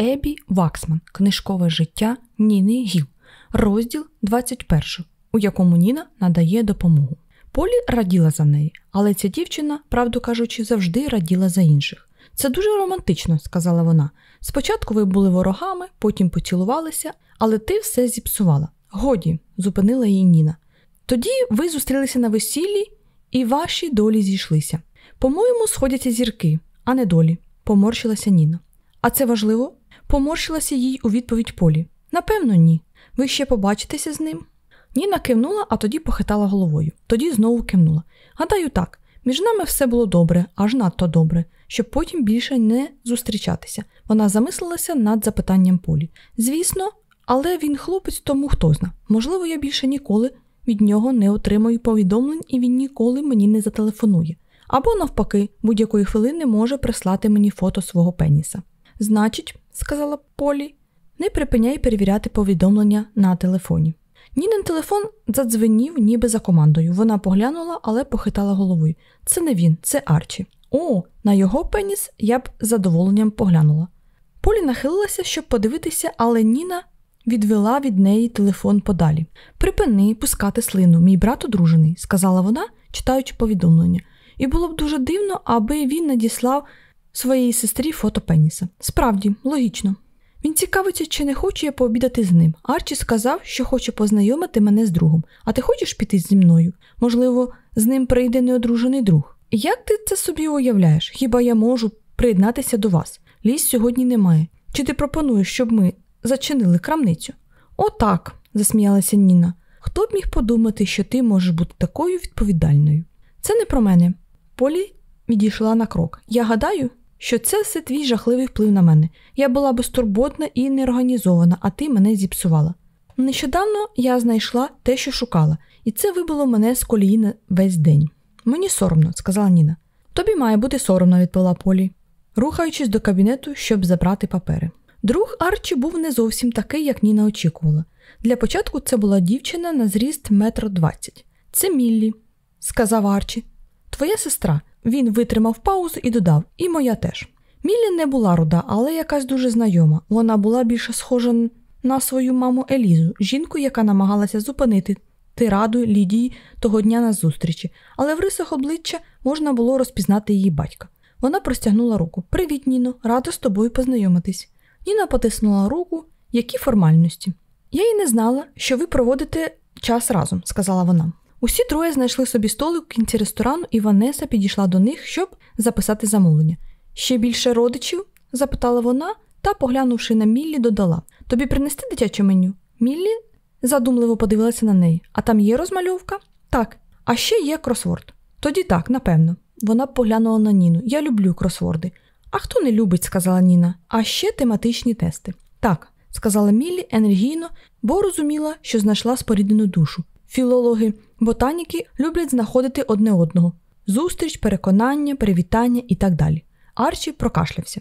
Ебі Ваксман, книжкове життя Ніни Гіл, розділ 21, у якому Ніна надає допомогу. Полі раділа за неї, але ця дівчина, правду кажучи, завжди раділа за інших. Це дуже романтично, сказала вона. Спочатку ви були ворогами, потім поцілувалися, але ти все зіпсувала. Годі, зупинила її Ніна. Тоді ви зустрілися на весіллі, і ваші долі зійшлися. По-моєму, сходяться зірки, а не долі, поморщилася Ніна. А це важливо? Поморщилася їй у відповідь Полі. Напевно, ні. Ви ще побачитеся з ним? Ніна кивнула, а тоді похитала головою. Тоді знову кивнула. Гадаю, так, між нами все було добре, аж надто добре, щоб потім більше не зустрічатися. Вона замислилася над запитанням Полі. Звісно, але він хлопець, тому хто зна. Можливо, я більше ніколи від нього не отримую повідомлень і він ніколи мені не зателефонує. Або, навпаки, будь-якої хвилини може прислати мені фото свого пеніса. Значить, сказала Полі, не припиняй перевіряти повідомлення на телефоні. Нінин телефон задзвенів, ніби за командою. Вона поглянула, але похитала головою. Це не він, це Арчі. О, на його пеніс я б з задоволенням поглянула. Полі нахилилася, щоб подивитися, але Ніна відвела від неї телефон подалі. Припини пускати слину, мій брат одружений, сказала вона, читаючи повідомлення. І було б дуже дивно, аби він надіслав своїй сестрі фото пеніса. Справді, логічно. Він цікавиться, чи не хочу я пообідати з ним. Арчі сказав, що хоче познайомити мене з другом. А ти хочеш піти зі мною? Можливо, з ним прийде неодружений друг. Як ти це собі уявляєш? Хіба я можу приєднатися до вас? Ліс сьогодні немає. Чи ти пропонуєш, щоб ми зачинили крамницю? Отак, засміялася Ніна. Хто б міг подумати, що ти можеш бути такою відповідальною? Це не про мене. Полі відійшла на крок. Я гадаю, що це все твій жахливий вплив на мене. Я була безтурботна і неорганізована, а ти мене зіпсувала. Нещодавно я знайшла те, що шукала, і це вибило мене з колії на весь день. Мені соромно, сказала Ніна. Тобі має бути соромно, відповіла Полі, рухаючись до кабінету, щоб забрати папери. Друг Арчі був не зовсім такий, як Ніна очікувала. Для початку це була дівчина на зріст метро двадцять. Це Міллі, сказав Арчі. Твоя сестра. Він витримав паузу і додав, і моя теж. Міллі не була руда, але якась дуже знайома. Вона була більше схожа на свою маму Елізу, жінку, яка намагалася зупинити тираду Лідії того дня на зустрічі, але в рисах обличчя можна було розпізнати її батька. Вона простягнула руку. Привіт, Ніно, рада з тобою познайомитись. Ніна потиснула руку, які формальності. Я й не знала, що ви проводите час разом, сказала вона. Усі троє знайшли собі столик у кінці ресторану, і Ванеса підійшла до них, щоб записати замовлення. Ще більше родичів? запитала вона та, поглянувши на Міллі, додала Тобі принести дитяче меню? Міллі задумливо подивилася на неї. А там є розмальовка? Так. А ще є кросворд. Тоді так, напевно. Вона поглянула на Ніну. Я люблю кросворди. А хто не любить, сказала Ніна, а ще тематичні тести. Так, сказала Міллі енергійно, бо розуміла, що знайшла споріднену душу. Філологи, ботаніки люблять знаходити одне одного зустріч, переконання, привітання і так далі. Арчі прокашлявся.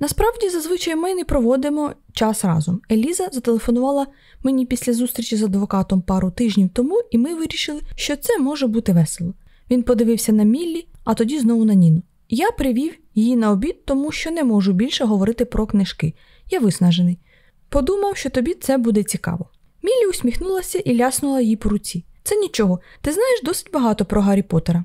Насправді, зазвичай ми не проводимо час разом. Еліза зателефонувала мені після зустрічі з адвокатом пару тижнів тому, і ми вирішили, що це може бути весело. Він подивився на Міллі, а тоді знову на Ніну. Я привів її на обід, тому що не можу більше говорити про книжки. Я виснажений. Подумав, що тобі це буде цікаво. Міллі усміхнулася і ляснула їй по руці. Це нічого, ти знаєш досить багато про Гаррі Поттера.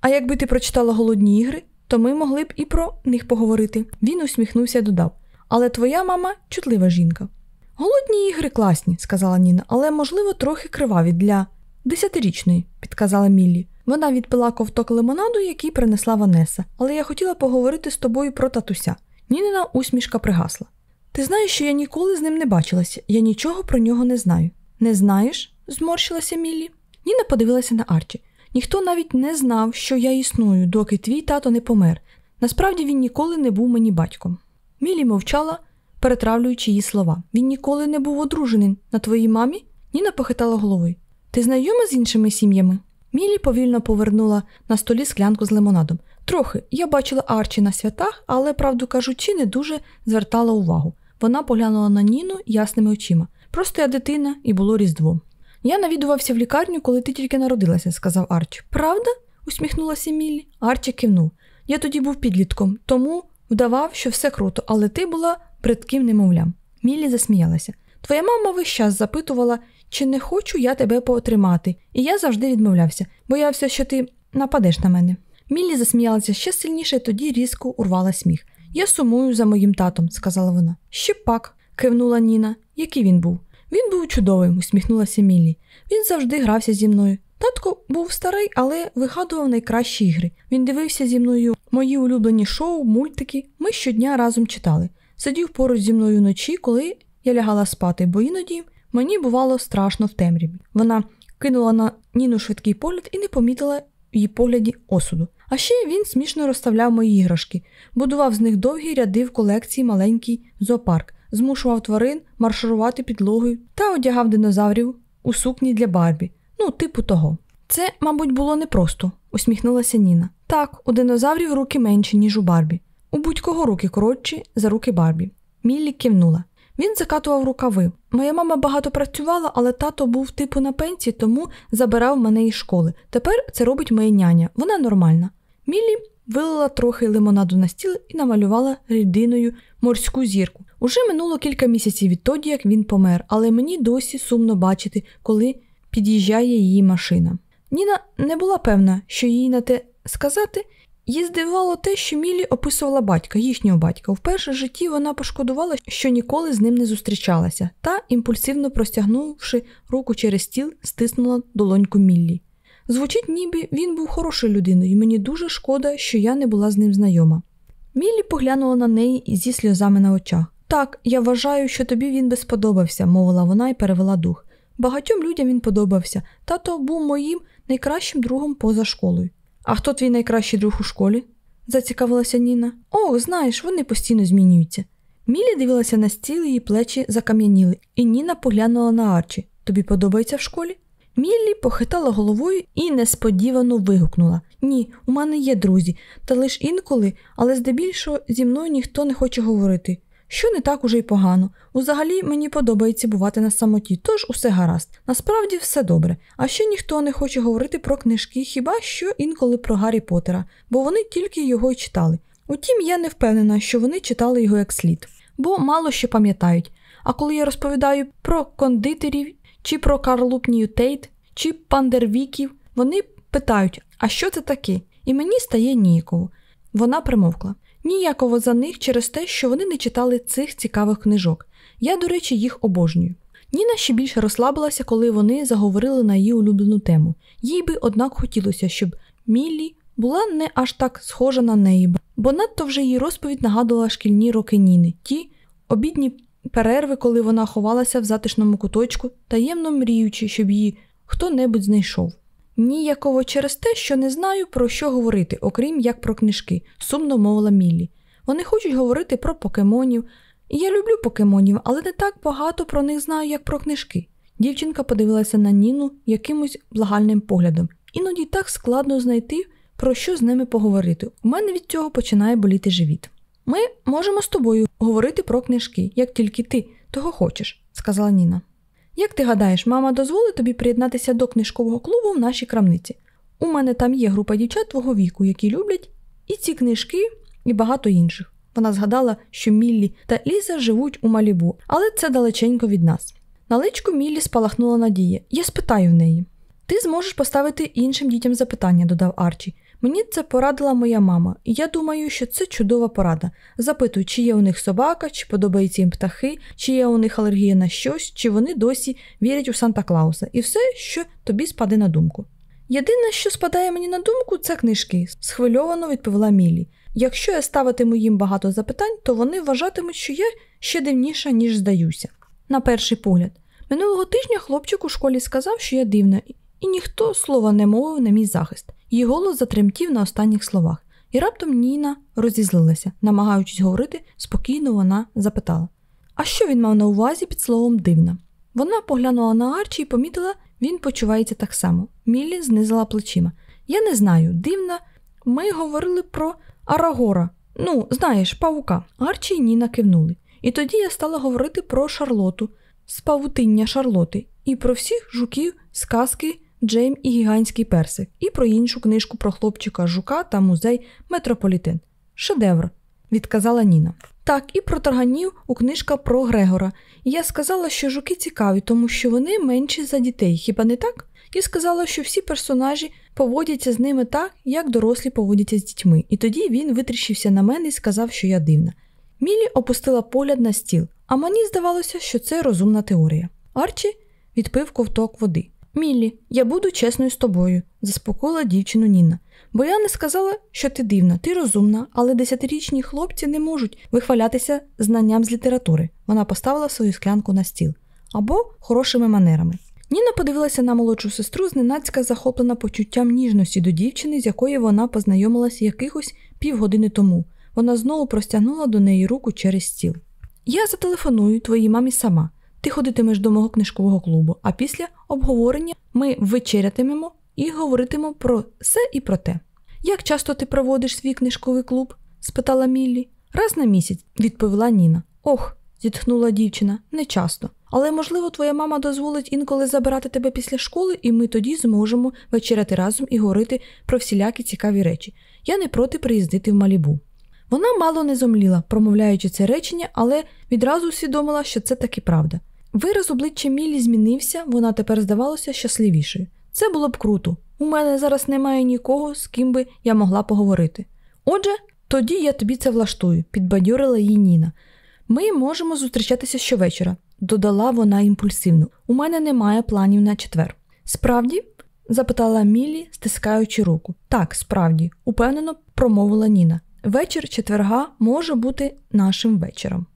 А якби ти прочитала голодні ігри, то ми могли б і про них поговорити. Він усміхнувся і додав. Але твоя мама чутлива жінка. Голодні ігри класні, сказала Ніна, але, можливо, трохи криваві для десятирічної, підказала Міллі. Вона відпила ковток лимонаду, який принесла Ванеса, але я хотіла поговорити з тобою про татуся. Нінина усмішка пригасла. Ти знаєш, що я ніколи з ним не бачилася, я нічого про нього не знаю. Не знаєш? зморщилася Міллі. Ніна подивилася на Арчі. Ніхто навіть не знав, що я існую, доки твій тато не помер. Насправді він ніколи не був мені батьком. Мілі мовчала, перетравлюючи її слова. Він ніколи не був одружений на твоїй мамі? Ніна похитала головою. Ти знайома з іншими сім'ями? Мілі повільно повернула на столі склянку з лимонадом. Трохи я бачила Арчі на святах, але, правду кажучи, не дуже звертала увагу. Вона поглянула на Ніну ясними очима. Просто я дитина і було різдво. Я навідувався в лікарню, коли ти тільки народилася, сказав Арчі. Правда? усміхнулася Міллі. Арчі кивнув. Я тоді був підлітком, тому вдавав, що все круто, але ти була бридким немовлям. Міллі засміялася. Твоя мама весь час запитувала, чи не хочу я тебе потримати, і я завжди відмовлявся, боявся, що ти нападеш на мене. Міллі засміялася ще сильніше, тоді різко урвала сміх. Я сумую за моїм татом, сказала вона. Ще пак, кивнула Ніна. Який він був? Він був чудовим, усміхнулася Міллі. Він завжди грався зі мною. Татко був старий, але вигадував найкращі ігри. Він дивився зі мною мої улюблені шоу, мультики. Ми щодня разом читали. Сидів поруч зі мною вночі, коли я лягала спати, бо іноді мені бувало страшно в темряві. Вона кинула на Ніну швидкий погляд і не помітила її погляді осуду. А ще він смішно розставляв мої іграшки, будував з них довгі ряди в колекції маленький зоопарк, змушував тварин марширувати підлогою та одягав динозаврів у сукні для Барбі. Ну, типу того. Це, мабуть, було непросто, усміхнулася Ніна. Так, у динозаврів руки менші, ніж у Барбі. У будь-кого руки коротші за руки Барбі. Міллі кивнула. Він закатував рукави. Моя мама багато працювала, але тато був типу на пенсії, тому забирав мене із школи. Тепер це робить моя няня. Вона нормальна. Міллі вилила трохи лимонаду на стіл і намалювала рідиною морську зірку. Уже минуло кілька місяців відтоді, як він помер, але мені досі сумно бачити, коли під'їжджає її машина. Ніна не була певна, що їй на те сказати. Її здивувало те, що Мілі описувала батька, їхнього батька. Вперше в житті вона пошкодувала, що ніколи з ним не зустрічалася, та, імпульсивно простягнувши руку через стіл, стиснула долоньку Міллі. Звучить, ніби він був хорошою людиною, і мені дуже шкода, що я не була з ним знайома. Міллі поглянула на неї зі сльозами на очах. Так, я вважаю, що тобі він би сподобався, мовила вона і перевела дух. Багатьом людям він подобався, тато був моїм найкращим другом поза школою. А хто твій найкращий друг у школі? зацікавилася Ніна. Ох, знаєш, вони постійно змінюються. Мілі дивилася на стіл, її плечі закам'яніли, і Ніна поглянула на Арчі. Тобі подобається в школі? Міллі похитала головою і несподівано вигукнула: Ні, у мене є друзі, та лиш інколи, але здебільшого зі мною ніхто не хоче говорити що не так уже й погано. Узагалі мені подобається бувати на самоті, тож усе гаразд. Насправді все добре. А ще ніхто не хоче говорити про книжки, хіба що інколи про Гаррі Поттера, бо вони тільки його й читали. Утім, я не впевнена, що вони читали його як слід, бо мало що пам'ятають. А коли я розповідаю про кондитерів, чи про Карлуп Ньютейт, чи пандервіків, вони питають, а що це таке? І мені стає ніяково. Вона примовкла. Ніяково за них через те, що вони не читали цих цікавих книжок. Я, до речі, їх обожнюю. Ніна ще більше розслабилася, коли вони заговорили на її улюблену тему. Їй би, однак, хотілося, щоб Міллі була не аж так схожа на неї, бо надто вже її розповідь нагадувала шкільні роки Ніни, ті обідні перерви, коли вона ховалася в затишному куточку, таємно мріючи, щоб її хто-небудь знайшов. Ніяково через те, що не знаю, про що говорити, окрім як про книжки, сумно мовила Міллі. Вони хочуть говорити про покемонів. Я люблю покемонів, але не так багато про них знаю, як про книжки. Дівчинка подивилася на Ніну якимось благальним поглядом. Іноді так складно знайти, про що з ними поговорити. У мене від цього починає боліти живіт. Ми можемо з тобою говорити про книжки, як тільки ти того хочеш, сказала Ніна. Як ти гадаєш, мама дозволить тобі приєднатися до книжкового клубу в нашій крамниці? У мене там є група дівчат твого віку, які люблять і ці книжки, і багато інших. Вона згадала, що Міллі та Ліза живуть у Малібу, але це далеченько від нас. На личку Міллі спалахнула надія. Я спитаю в неї. Ти зможеш поставити іншим дітям запитання, додав Арчі. Мені це порадила моя мама, і я думаю, що це чудова порада. Запитуй, чи є у них собака, чи подобаються їм птахи, чи є у них алергія на щось, чи вони досі вірять у Санта Клауса, і все, що тобі спаде на думку. Єдине, що спадає мені на думку, це книжки, схвильовано відповіла Мілі. Якщо я ставитиму їм багато запитань, то вони вважатимуть, що я ще дивніша, ніж здаюся. На перший погляд, минулого тижня хлопчик у школі сказав, що я дивна, і ніхто слова не мовив на мій захист. Її голос затремтів на останніх словах, і раптом Ніна розізлилася, намагаючись говорити, спокійно вона запитала: А що він мав на увазі під словом дивна? Вона поглянула на Арчі і помітила, він почувається так само. Міллі знизила плечима. Я не знаю, дивна. Ми говорили про Арагора. Ну, знаєш, павука. Арчі і Ніна кивнули. І тоді я стала говорити про Шарлоту, спавутиння Шарлоти, і про всіх жуків, сказки Джейм і гігантський персик, і про іншу книжку про хлопчика Жука та музей Метрополітен. Шедевр. відказала Ніна. Так, і про тарганів у книжка про Грегора. Я сказала, що жуки цікаві, тому що вони менші за дітей, хіба не так? І сказала, що всі персонажі поводяться з ними так, як дорослі поводяться з дітьми. І тоді він витріщився на мене і сказав, що я дивна. Мілі опустила погляд на стіл, а мені здавалося, що це розумна теорія. Арчі відпив ковток води. Міллі, я буду чесною з тобою, заспокоїла дівчину Ніна. Бо я не сказала, що ти дивна, ти розумна, але десятирічні хлопці не можуть вихвалятися знанням з літератури. Вона поставила свою склянку на стіл або хорошими манерами. Ніна подивилася на молодшу сестру, зненацька захоплена почуттям ніжності до дівчини, з якою вона познайомилася якихось півгодини тому. Вона знову простягнула до неї руку через стіл. Я зателефоную твоїй мамі сама. Ти ходитимеш до мого книжкового клубу, а після обговорення ми вечерятимемо і говоритимемо про все і про те. Як часто ти проводиш свій книжковий клуб? спитала Міллі. Раз на місяць, відповіла Ніна. Ох, зітхнула дівчина, не часто. Але, можливо, твоя мама дозволить інколи забирати тебе після школи, і ми тоді зможемо вечеряти разом і говорити про всілякі цікаві речі. Я не проти приїздити в Малібу. Вона мало не зомліла, промовляючи це речення, але відразу усвідомила, що це таки правда. Вираз обличчя Мілі змінився, вона тепер здавалася щасливішою. Це було б круто. У мене зараз немає нікого, з ким би я могла поговорити. Отже, тоді я тобі це влаштую, підбадьорила її Ніна. Ми можемо зустрічатися щовечора, додала вона імпульсивно. У мене немає планів на четвер. Справді? запитала Мілі, стискаючи руку. Так, справді, упевнено промовила Ніна. Вечір четверга може бути нашим вечором.